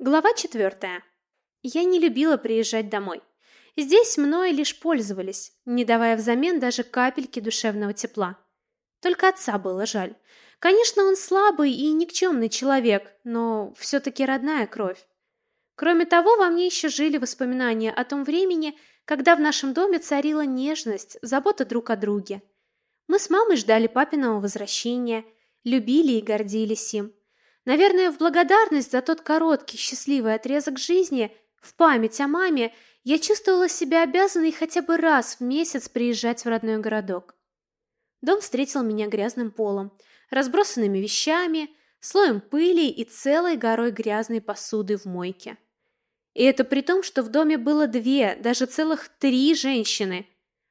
Глава четвертая. Я не любила приезжать домой. Здесь мной лишь пользовались, не давая взамен даже капельки душевного тепла. Только отца было жаль. Конечно, он слабый и никчемный человек, но все-таки родная кровь. Кроме того, во мне еще жили воспоминания о том времени, когда в нашем доме царила нежность, забота друг о друге. Мы с мамой ждали папиного возвращения, любили и гордились им. Наверное, в благодарность за тот короткий счастливый отрезок жизни, в память о маме, я чувствовала себя обязанной хотя бы раз в месяц приезжать в родной городок. Дом встретил меня грязным полом, разбросанными вещами, слоем пыли и целой горой грязной посуды в мойке. И это при том, что в доме было две, даже целых три женщины.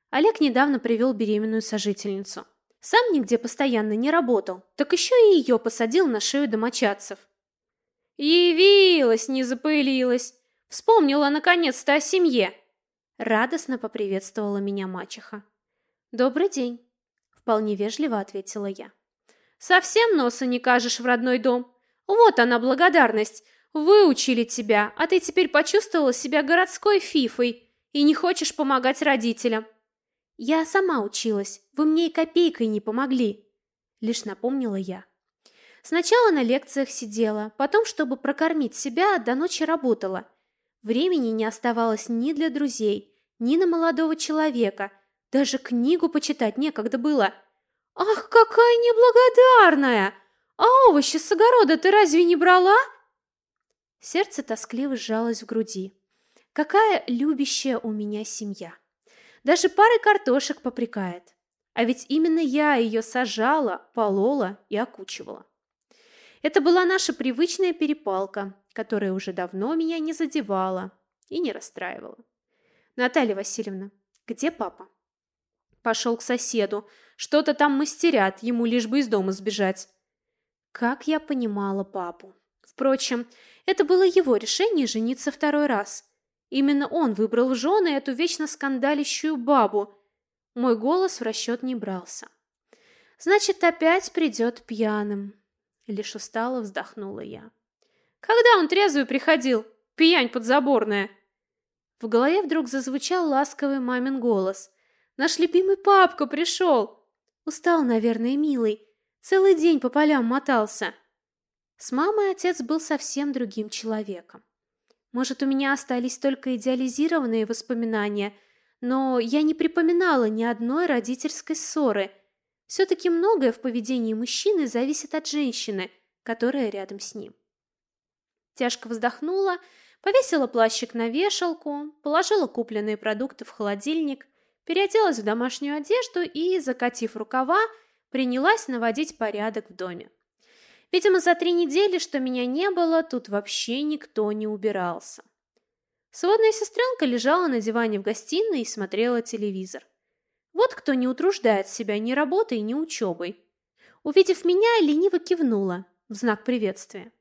Олег недавно привел беременную сожительницу. Сам нигде постоянно не работал, так еще и ее посадил на шею домочадцев. «Явилась, не запылилась! Вспомнила наконец-то о семье!» Радостно поприветствовала меня мачеха. «Добрый день!» Вполне вежливо ответила я. «Совсем носа не кажешь в родной дом? Вот она благодарность! Выучили тебя, а ты теперь почувствовала себя городской фифой и не хочешь помогать родителям. Я сама училась, вы мне и копейкой не помогли, лишь напомнила я. Сначала на лекциях сидела, потом, чтобы прокормить себя, до ночи работала. Времени не оставалось ни для друзей, ни на молодого человека, даже книгу почитать некогда было. Ах, какая неблагодарная! А овощи с огорода ты разве не брала? Сердце тоскливо сжалось в груди. Какая любящая у меня семья. Даже парой картошек попрекает. А ведь именно я ее сажала, полола и окучивала. Это была наша привычная перепалка, которая уже давно меня не задевала и не расстраивала. Наталья Васильевна, где папа? Пошел к соседу. Что-то там мастерят, ему лишь бы из дома сбежать. Как я понимала папу. Впрочем, это было его решение жениться второй раз. Именно он выбрал в жены эту вечно скандалящую бабу. Мой голос в расчет не брался. Значит, опять придет пьяным. Лишь устало вздохнула я. Когда он трезвый приходил? Пьянь подзаборная. В голове вдруг зазвучал ласковый мамин голос. Наш любимый папка пришел. Устал, наверное, милый. Целый день по полям мотался. С мамой отец был совсем другим человеком. Может, у меня остались только идеализированные воспоминания, но я не припоминала ни одной родительской ссоры. Все-таки многое в поведении мужчины зависит от женщины, которая рядом с ним. Тяжко вздохнула, повесила плащик на вешалку, положила купленные продукты в холодильник, переоделась в домашнюю одежду и, закатив рукава, принялась наводить порядок в доме. Видимо, за три недели, что меня не было, тут вообще никто не убирался. Сводная сестренка лежала на диване в гостиной и смотрела телевизор. Вот кто не утруждает себя ни работой, ни учебой. Увидев меня, лениво кивнула в знак приветствия.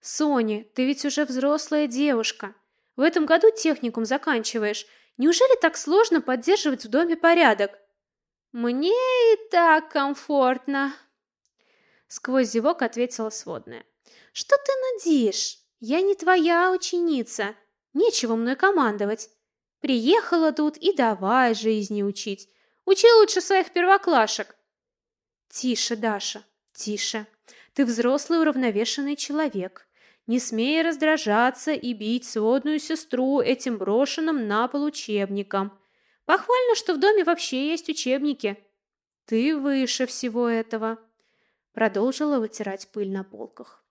«Соня, ты ведь уже взрослая девушка. В этом году техникум заканчиваешь. Неужели так сложно поддерживать в доме порядок?» «Мне и так комфортно», Сквозь зевок ответила сводная. Что ты надеешь? Я не твоя ученица. Нечего мной командовать. Приехала тут и давай жизни учить. Учи лучше своих первоклашек. Тише, Даша, тише. Ты взрослый уравновешенный человек. Не смей раздражаться и бить сводную сестру этим брошенным на пол учебником. Похвально, что в доме вообще есть учебники. Ты выше всего этого. Продолжила вытирать пыль на полках.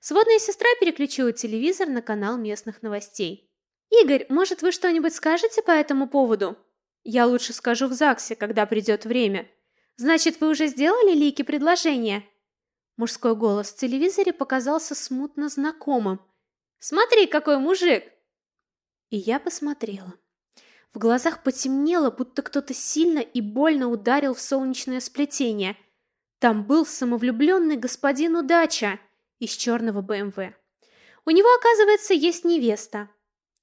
Сводная сестра переключила телевизор на канал местных новостей. «Игорь, может, вы что-нибудь скажете по этому поводу?» «Я лучше скажу в ЗАГСе, когда придет время». «Значит, вы уже сделали Лике предложение?» Мужской голос в телевизоре показался смутно знакомым. «Смотри, какой мужик!» И я посмотрела. В глазах потемнело, будто кто-то сильно и больно ударил в солнечное сплетение – там был самовлюбленный господин Удача из черного БМВ. У него, оказывается, есть невеста,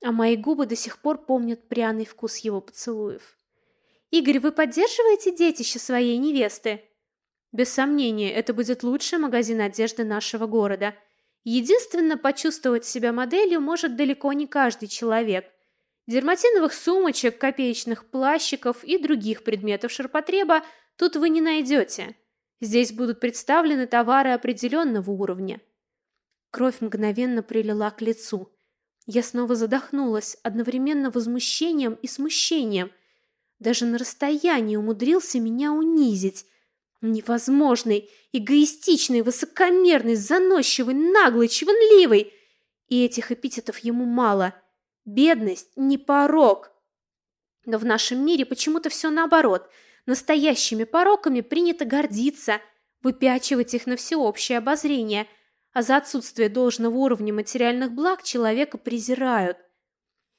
а мои губы до сих пор помнят пряный вкус его поцелуев. Игорь, вы поддерживаете детище своей невесты? Без сомнения, это будет лучший магазин одежды нашего города. Единственно, почувствовать себя моделью может далеко не каждый человек. Дерматиновых сумочек, копеечных плащиков и других предметов ширпотреба тут вы не найдете. Здесь будут представлены товары определенного уровня. Кровь мгновенно прилила к лицу. Я снова задохнулась, одновременно возмущением и смущением. Даже на расстоянии умудрился меня унизить. Невозможный, эгоистичный, высокомерный, заносчивый, наглый, чванливый. И этих эпитетов ему мало. Бедность не порок. Но в нашем мире почему-то все наоборот. Настоящими пороками принято гордиться, выпячивать их на всеобщее обозрение, а за отсутствие должного уровня материальных благ человека презирают.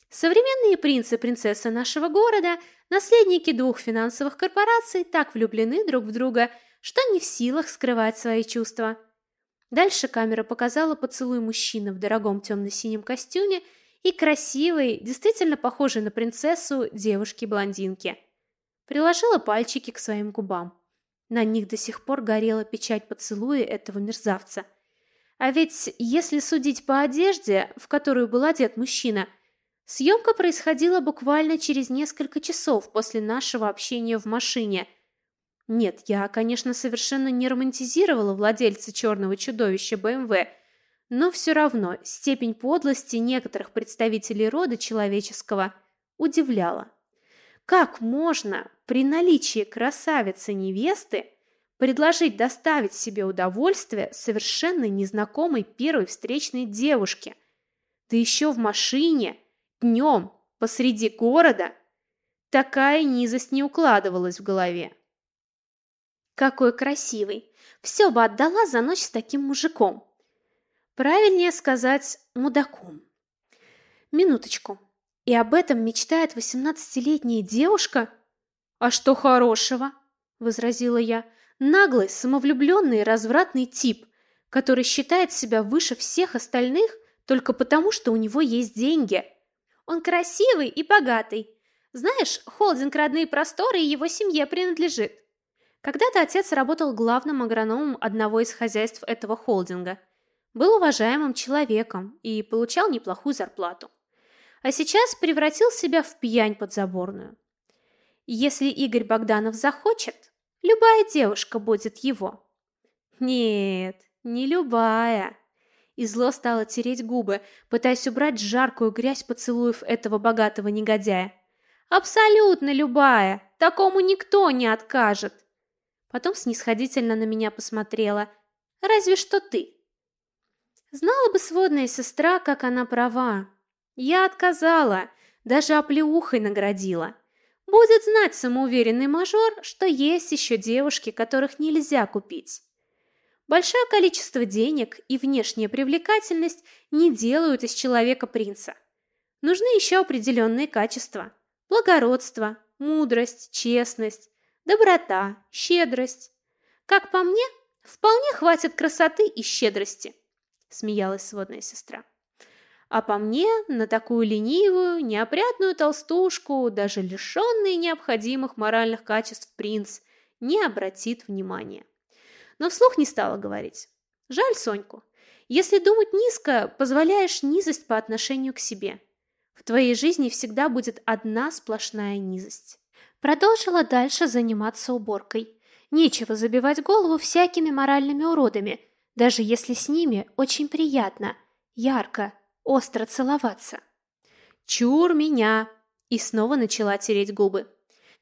Современные принцы и принцессы нашего города, наследники двух финансовых корпораций, так влюблены друг в друга, что не в силах скрывать свои чувства. Дальше камера показала поцелуй мужчины в дорогом темно-синем костюме и красивой, действительно похожей на принцессу девушки-блондинки. Приложила пальчики к своим губам. На них до сих пор горела печать поцелуя этого мерзавца. А ведь, если судить по одежде, в которую был одет мужчина – Съемка происходила буквально через несколько часов после нашего общения в машине. Нет, я, конечно, совершенно не романтизировала владельца черного чудовища БМВ, но все равно степень подлости некоторых представителей рода человеческого удивляла. Как можно при наличии красавицы-невесты предложить доставить себе удовольствие совершенно незнакомой первой встречной девушке? Да еще в машине – Днем, посреди города, такая низость не укладывалась в голове. Какой красивый! Все бы отдала за ночь с таким мужиком. Правильнее сказать, мудаком. Минуточку. И об этом мечтает восемнадцатилетняя девушка? А что хорошего? возразила я. Наглый, самовлюбленный и развратный тип, который считает себя выше всех остальных только потому, что у него есть деньги. Он красивый и богатый. Знаешь, холдинг «Родные просторы» его семье принадлежит. Когда-то отец работал главным агрономом одного из хозяйств этого холдинга. Был уважаемым человеком и получал неплохую зарплату. А сейчас превратил себя в пьянь подзаборную. Если Игорь Богданов захочет, любая девушка будет его. Нет, не любая и зло стало тереть губы, пытаясь убрать жаркую грязь поцелуев этого богатого негодяя. Абсолютно любая, такому никто не откажет. Потом снисходительно на меня посмотрела. Разве что ты. Знала бы сводная сестра, как она права. Я отказала, даже оплеухой наградила. Будет знать самоуверенный мажор, что есть еще девушки, которых нельзя купить. Большое количество денег и внешняя привлекательность не делают из человека принца. Нужны еще определенные качества: благородство, мудрость, честность, доброта, щедрость. Как по мне, вполне хватит красоты и щедрости, смеялась сводная сестра. А по мне, на такую ленивую, неопрятную толстушку, даже лишенный необходимых моральных качеств принц не обратит внимания но вслух не стала говорить. Жаль Соньку. Если думать низко, позволяешь низость по отношению к себе. В твоей жизни всегда будет одна сплошная низость. Продолжила дальше заниматься уборкой. Нечего забивать голову всякими моральными уродами, даже если с ними очень приятно, ярко, остро целоваться. Чур меня! И снова начала тереть губы.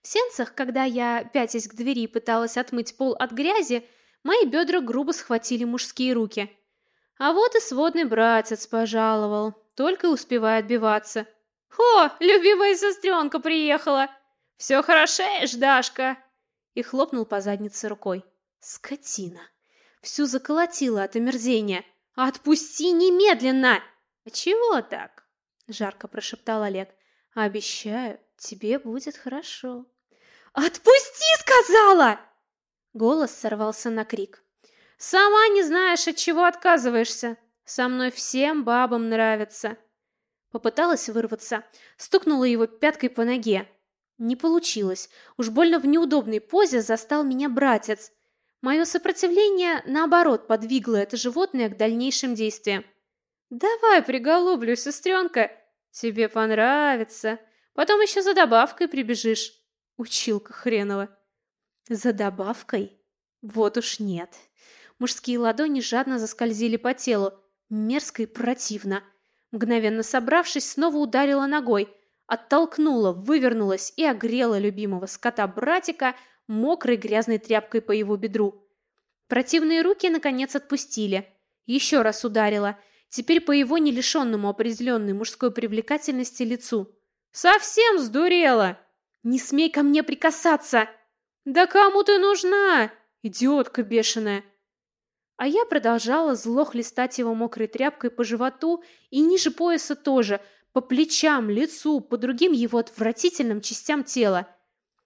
В сенцах, когда я, пятясь к двери, пыталась отмыть пол от грязи, Мои бедра грубо схватили мужские руки. А вот и сводный братец пожаловал, только успевает отбиваться. «Хо, любимая сестренка приехала! Все хорошеешь, Дашка!» И хлопнул по заднице рукой. «Скотина!» Всю заколотила от омерзения. «Отпусти немедленно!» «А чего так?» Жарко прошептал Олег. «Обещаю, тебе будет хорошо». «Отпусти!» сказала! Голос сорвался на крик. Сама не знаешь, от чего отказываешься. Со мной всем бабам нравится. Попыталась вырваться, стукнула его пяткой по ноге. Не получилось. Уж больно в неудобной позе застал меня братец. Мое сопротивление, наоборот, подвигло это животное к дальнейшим действиям. «Давай приголублю, сестренка, тебе понравится. Потом еще за добавкой прибежишь, училка хренова». «За добавкой? Вот уж нет». Мужские ладони жадно заскользили по телу, мерзко и противно. Мгновенно собравшись, снова ударила ногой, оттолкнула, вывернулась и огрела любимого скота-братика мокрой грязной тряпкой по его бедру. Противные руки, наконец, отпустили. Еще раз ударила, теперь по его не лишенному определенной мужской привлекательности лицу. «Совсем сдурела! Не смей ко мне прикасаться! Да кому ты нужна, идиотка бешеная!» А я продолжала зло хлестать его мокрой тряпкой по животу и ниже пояса тоже, по плечам, лицу, по другим его отвратительным частям тела.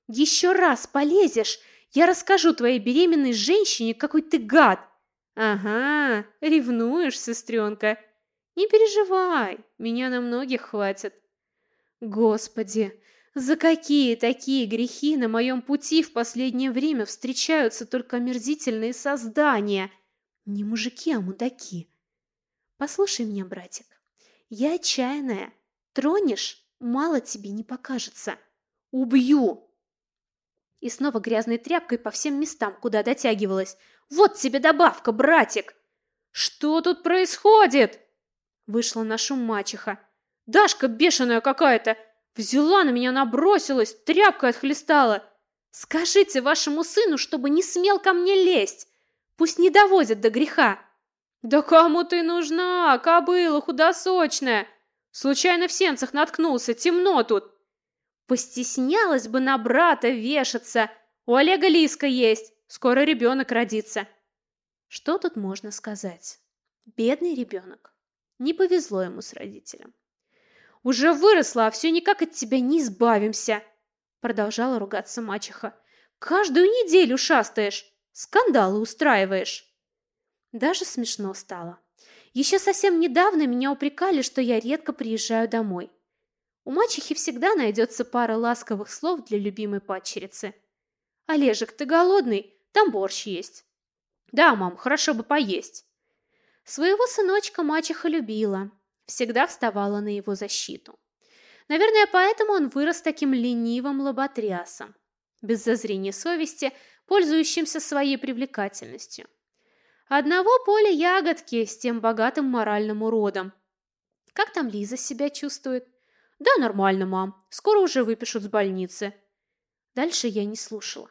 Еще раз полезешь, я расскажу твоей беременной женщине, какой ты гад. Ага, ревнуешь, сестренка. Не переживай, меня на многих хватит. Господи, за какие такие грехи на моем пути в последнее время встречаются только омерзительные создания? Не мужики, а мудаки. Послушай меня, братик. Я отчаянная. Тронешь, мало тебе не покажется. Убью. И снова грязной тряпкой по всем местам, куда дотягивалась. Вот тебе добавка, братик. Что тут происходит? Вышла на шум мачеха. Дашка бешеная какая-то. Взяла на меня, набросилась, тряпкой отхлестала. Скажите вашему сыну, чтобы не смел ко мне лезть. Пусть не доводят до греха. Да кому ты нужна, кобыла худосочная? Случайно в сенцах наткнулся, темно тут. Постеснялась бы на брата вешаться. У Олега Лиска есть, скоро ребенок родится. Что тут можно сказать? Бедный ребенок. Не повезло ему с родителем. Уже выросла, а все никак от тебя не избавимся, продолжала ругаться мачеха. Каждую неделю шастаешь. Скандалы устраиваешь. Даже смешно стало. Еще совсем недавно меня упрекали, что я редко приезжаю домой. У мачехи всегда найдется пара ласковых слов для любимой падчерицы. «Олежек, ты голодный? Там борщ есть». «Да, мам, хорошо бы поесть». Своего сыночка мачеха любила, всегда вставала на его защиту. Наверное, поэтому он вырос таким ленивым лоботрясом, без зазрения совести – пользующимся своей привлекательностью. Одного поля ягодки с тем богатым моральным уродом. Как там Лиза себя чувствует? Да, нормально, мам. Скоро уже выпишут с больницы. Дальше я не слушала.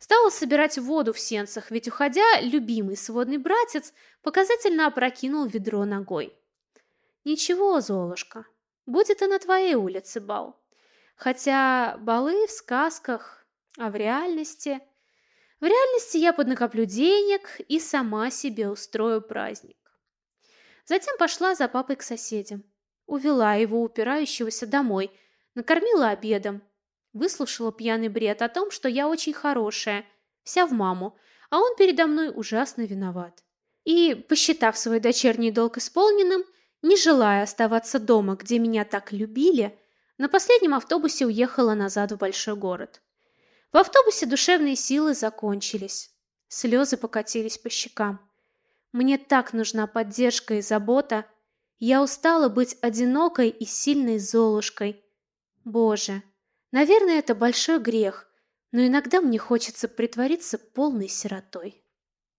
Стала собирать воду в сенцах, ведь, уходя, любимый сводный братец показательно опрокинул ведро ногой. Ничего, Золушка, будет и на твоей улице бал. Хотя балы в сказках, а в реальности... В реальности я поднакоплю денег и сама себе устрою праздник. Затем пошла за папой к соседям. Увела его упирающегося домой, накормила обедом, выслушала пьяный бред о том, что я очень хорошая, вся в маму, а он передо мной ужасно виноват. И, посчитав свой дочерний долг исполненным, не желая оставаться дома, где меня так любили, на последнем автобусе уехала назад в большой город. В автобусе душевные силы закончились. Слезы покатились по щекам. Мне так нужна поддержка и забота. Я устала быть одинокой и сильной Золушкой. Боже, наверное, это большой грех, но иногда мне хочется притвориться полной сиротой.